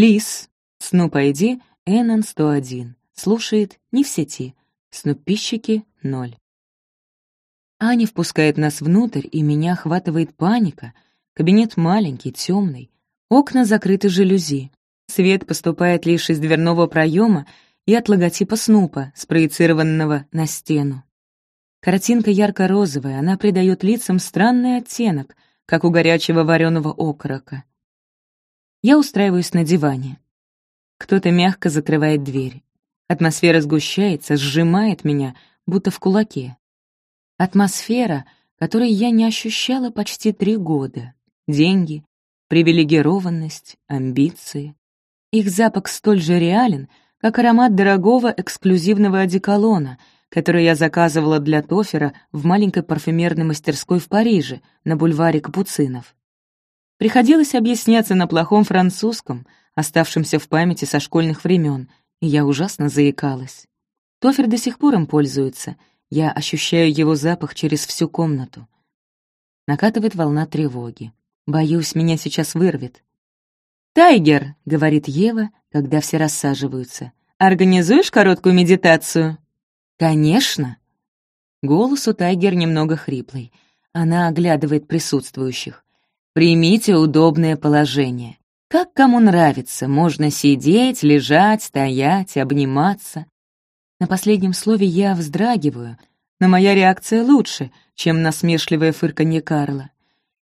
Лис, Снуп ID, Эннон 101. Слушает не в сети. Снуппищики — ноль. Аня впускает нас внутрь, и меня охватывает паника. Кабинет маленький, темный. Окна закрыты жалюзи. Свет поступает лишь из дверного проема и от логотипа Снупа, спроецированного на стену. Картинка ярко-розовая, она придает лицам странный оттенок, как у горячего вареного окорока. Я устраиваюсь на диване. Кто-то мягко закрывает дверь. Атмосфера сгущается, сжимает меня, будто в кулаке. Атмосфера, которой я не ощущала почти три года. Деньги, привилегированность, амбиции. Их запах столь же реален, как аромат дорогого эксклюзивного одеколона, который я заказывала для Тофера в маленькой парфюмерной мастерской в Париже, на бульваре Капуцинов. Приходилось объясняться на плохом французском, оставшемся в памяти со школьных времен, и я ужасно заикалась. Тофер до сих пор им пользуется, я ощущаю его запах через всю комнату. Накатывает волна тревоги. Боюсь, меня сейчас вырвет. «Тайгер», — говорит Ева, когда все рассаживаются, «организуешь короткую медитацию?» «Конечно». Голос у Тайгер немного хриплый. Она оглядывает присутствующих. «Примите удобное положение. Как кому нравится, можно сидеть, лежать, стоять, обниматься. На последнем слове я вздрагиваю, но моя реакция лучше, чем насмешливое фырканье Карла.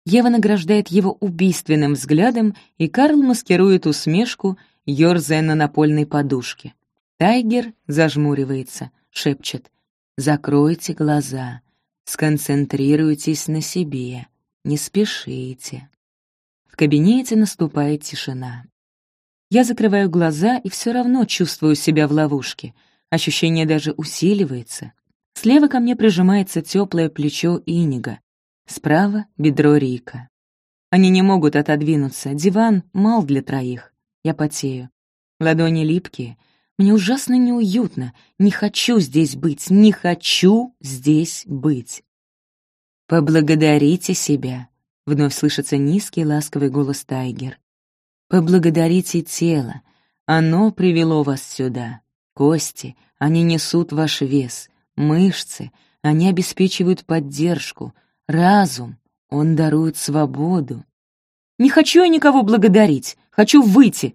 Ева награждает его убийственным взглядом, и Карл маскирует усмешку, ёрзая на напольной подушке. Тайгер зажмуривается, шепчет «Закройте глаза, сконцентрируйтесь на себе, не спешите». В кабинете наступает тишина. Я закрываю глаза и все равно чувствую себя в ловушке. Ощущение даже усиливается. Слева ко мне прижимается теплое плечо Инига. Справа — бедро Рика. Они не могут отодвинуться, диван мал для троих. Я потею. Ладони липкие. Мне ужасно неуютно. Не хочу здесь быть, не хочу здесь быть. Поблагодарите себя. Вновь слышится низкий ласковый голос Тайгер. Поблагодарите тело. Оно привело вас сюда. Кости, они несут ваш вес. Мышцы, они обеспечивают поддержку. Разум, он дарует свободу. Не хочу я никого благодарить, хочу выйти.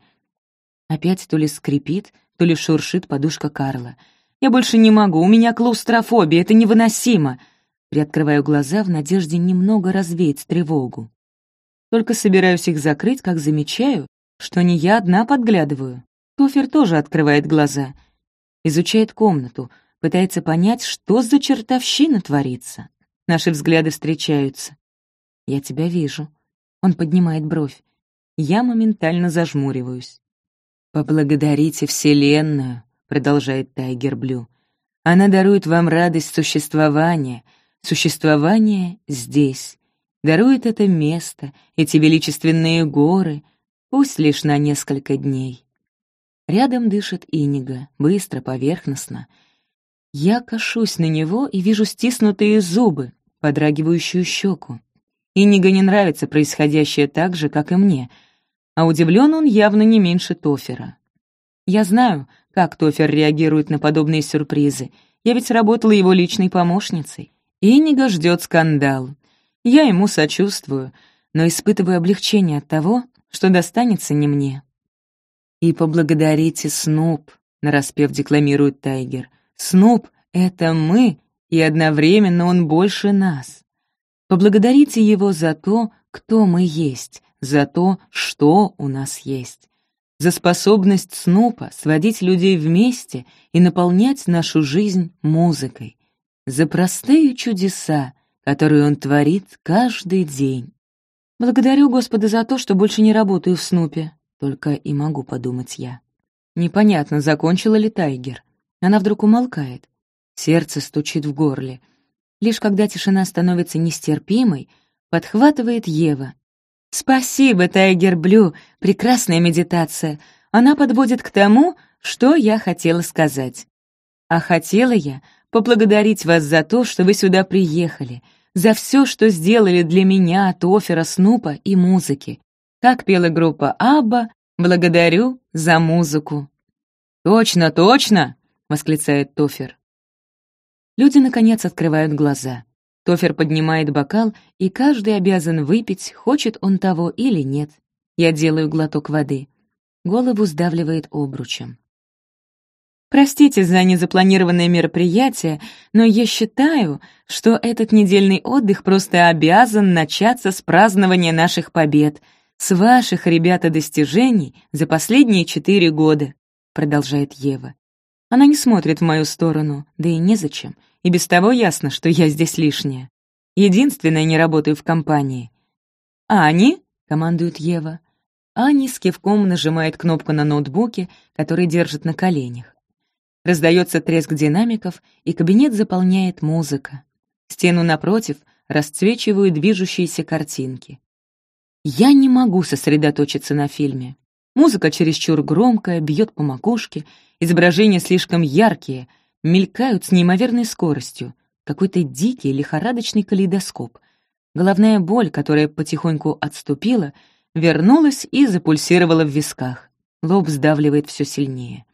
Опять то ли скрипит, то ли шуршит подушка Карла. Я больше не могу, у меня клаустрофобия, это невыносимо. Приоткрываю глаза в надежде немного развеять тревогу. Только собираюсь их закрыть, как замечаю, что не я одна подглядываю. Тофер тоже открывает глаза. Изучает комнату, пытается понять, что за чертовщина творится. Наши взгляды встречаются. «Я тебя вижу». Он поднимает бровь. Я моментально зажмуриваюсь. «Поблагодарите Вселенную», — продолжает Тайгер Блю. «Она дарует вам радость существования, существования здесь, дарует это место, эти величественные горы, пусть лишь на несколько дней». Рядом дышит Инига, быстро, поверхностно — я кашусь на него и вижу стиснутые зубы, подрагивающую щеку. Иниго не нравится происходящее так же, как и мне, а удивлен он явно не меньше Тофера. Я знаю, как Тофер реагирует на подобные сюрпризы. Я ведь работала его личной помощницей. Иниго ждет скандал. Я ему сочувствую, но испытываю облегчение от того, что достанется не мне. «И поблагодарите Снуп», — нараспев декламирует Тайгер. Снуп — это мы, и одновременно он больше нас. Поблагодарите его за то, кто мы есть, за то, что у нас есть, за способность Снупа сводить людей вместе и наполнять нашу жизнь музыкой, за простые чудеса, которые он творит каждый день. Благодарю Господа за то, что больше не работаю в Снупе, только и могу подумать я. Непонятно, закончила ли Тайгер. Она вдруг умолкает. Сердце стучит в горле. Лишь когда тишина становится нестерпимой, подхватывает Ева. «Спасибо, Тайгер Блю, прекрасная медитация. Она подводит к тому, что я хотела сказать. А хотела я поблагодарить вас за то, что вы сюда приехали, за все, что сделали для меня от Снупа и музыки. Как пела группа Абба, Благодарю за музыку». «Точно, точно!» — восклицает Тофер. Люди, наконец, открывают глаза. Тофер поднимает бокал, и каждый обязан выпить, хочет он того или нет. Я делаю глоток воды. Голову сдавливает обручем. Простите за незапланированное мероприятие, но я считаю, что этот недельный отдых просто обязан начаться с празднования наших побед, с ваших, ребята, достижений за последние четыре года», — продолжает Ева. Она не смотрит в мою сторону, да и незачем, и без того ясно, что я здесь лишняя. Единственная не работаю в компании. «Ани?» — командует Ева. Ани с кивком нажимает кнопку на ноутбуке, который держит на коленях. Раздается треск динамиков, и кабинет заполняет музыка. Стену напротив расцвечивают движущиеся картинки. Я не могу сосредоточиться на фильме. Музыка чересчур громкая, бьет по макушке, изображения слишком яркие, мелькают с неимоверной скоростью, какой-то дикий лихорадочный калейдоскоп. Головная боль, которая потихоньку отступила, вернулась и запульсировала в висках. Лоб сдавливает все сильнее.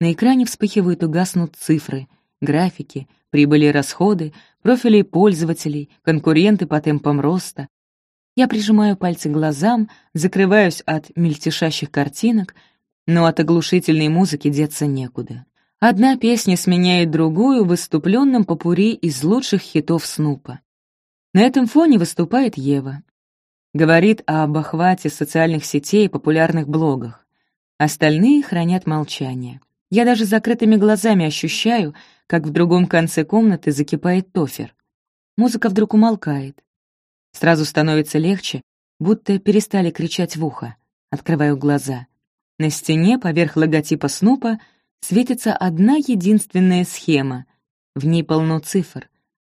На экране вспыхивают и гаснут цифры, графики, прибыли и расходы, профили пользователей, конкуренты по темпам роста, я прижимаю пальцы к глазам, закрываюсь от мельтешащих картинок, но от оглушительной музыки деться некуда. Одна песня сменяет другую в выступленном попури из лучших хитов Снупа. На этом фоне выступает Ева. Говорит об охвате социальных сетей и популярных блогах. Остальные хранят молчание. Я даже закрытыми глазами ощущаю, как в другом конце комнаты закипает тофер. Музыка вдруг умолкает. Сразу становится легче, будто перестали кричать в ухо. Открываю глаза. На стене, поверх логотипа Снупа, светится одна единственная схема. В ней полно цифр.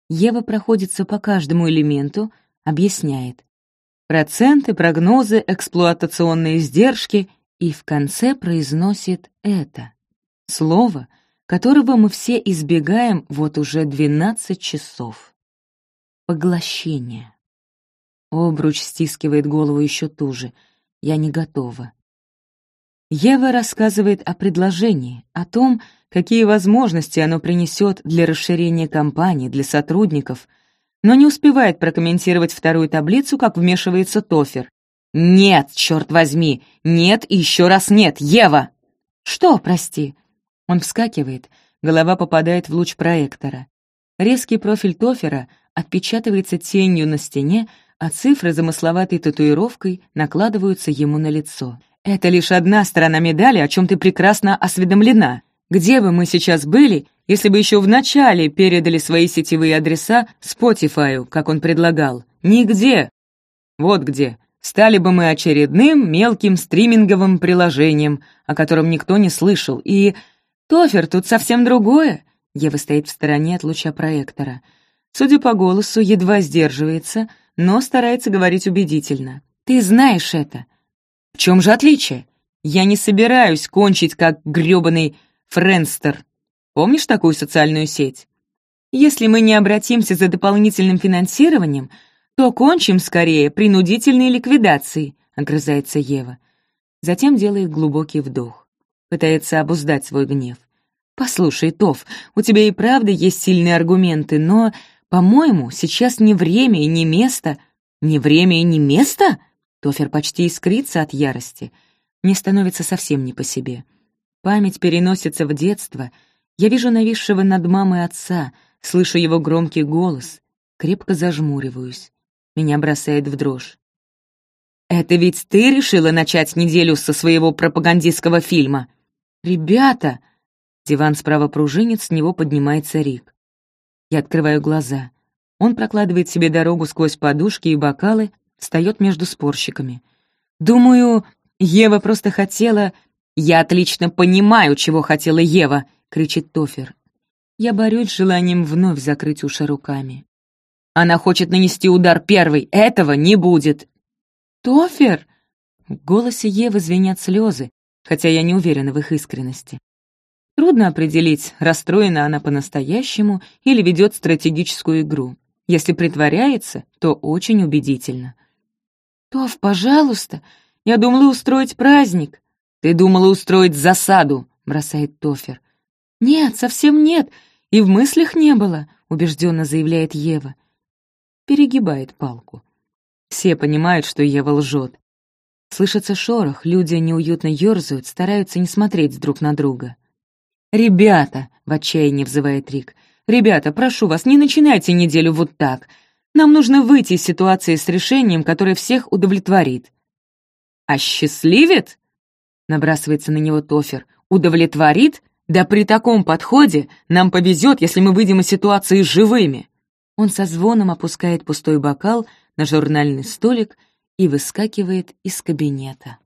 Ева проходится по каждому элементу, объясняет. Проценты, прогнозы, эксплуатационные издержки и в конце произносит это. Слово, которого мы все избегаем вот уже 12 часов. Поглощение. Обруч стискивает голову еще туже. Я не готова. Ева рассказывает о предложении, о том, какие возможности оно принесет для расширения компании, для сотрудников, но не успевает прокомментировать вторую таблицу, как вмешивается Тофер. «Нет, черт возьми! Нет и еще раз нет! Ева!» «Что, прости?» Он вскакивает, голова попадает в луч проектора. Резкий профиль Тофера отпечатывается тенью на стене, а цифры замысловатой татуировкой накладываются ему на лицо. «Это лишь одна сторона медали, о чем ты прекрасно осведомлена. Где бы мы сейчас были, если бы еще вначале передали свои сетевые адреса Spotify, как он предлагал? Нигде. Вот где. Стали бы мы очередным мелким стриминговым приложением, о котором никто не слышал. И... Тофер, тут совсем другое. Ева стоит в стороне от луча проектора. Судя по голосу, едва сдерживается, но старается говорить убедительно. «Ты знаешь это». «В чем же отличие? Я не собираюсь кончить как грёбаный Френстер. Помнишь такую социальную сеть? Если мы не обратимся за дополнительным финансированием, то кончим скорее принудительной ликвидацией», — огрызается Ева. Затем делает глубокий вдох. Пытается обуздать свой гнев. «Послушай, Тов, у тебя и правда есть сильные аргументы, но по-моему, сейчас не время и не место. Не время и не место? Тофер почти искрится от ярости. Мне становится совсем не по себе. Память переносится в детство. Я вижу нависшего над мамой отца, слышу его громкий голос. Крепко зажмуриваюсь. Меня бросает в дрожь. «Это ведь ты решила начать неделю со своего пропагандистского фильма?» «Ребята!» Диван справа пружинит, с него поднимается Рик. Я открываю глаза. Он прокладывает себе дорогу сквозь подушки и бокалы, встает между спорщиками. Думаю, Ева просто хотела... «Я отлично понимаю, чего хотела Ева!» — кричит Тофер. Я борюсь с желанием вновь закрыть уши руками. «Она хочет нанести удар первой. Этого не будет!» «Тофер!» В голосе Евы звенят слезы, хотя я не уверена в их искренности. Трудно определить, расстроена она по-настоящему или ведет стратегическую игру. Если притворяется, то очень убедительно. «Тов, пожалуйста, Я думала устроить праздник». «Ты думала устроить засаду», — бросает Тофер. «Нет, совсем нет, и в мыслях не было», — убежденно заявляет Ева. Перегибает палку. Все понимают, что Ева лжет. Слышится шорох, люди неуютно ёрзают, стараются не смотреть друг на друга. «Ребята!» — в отчаянии взывает Рик. «Ребята, прошу вас, не начинайте неделю вот так. Нам нужно выйти из ситуации с решением, которое всех удовлетворит». «Осчастливит?» — набрасывается на него Тофер. «Удовлетворит? Да при таком подходе нам повезет, если мы выйдем из ситуации живыми». Он со звоном опускает пустой бокал на журнальный столик и выскакивает из кабинета.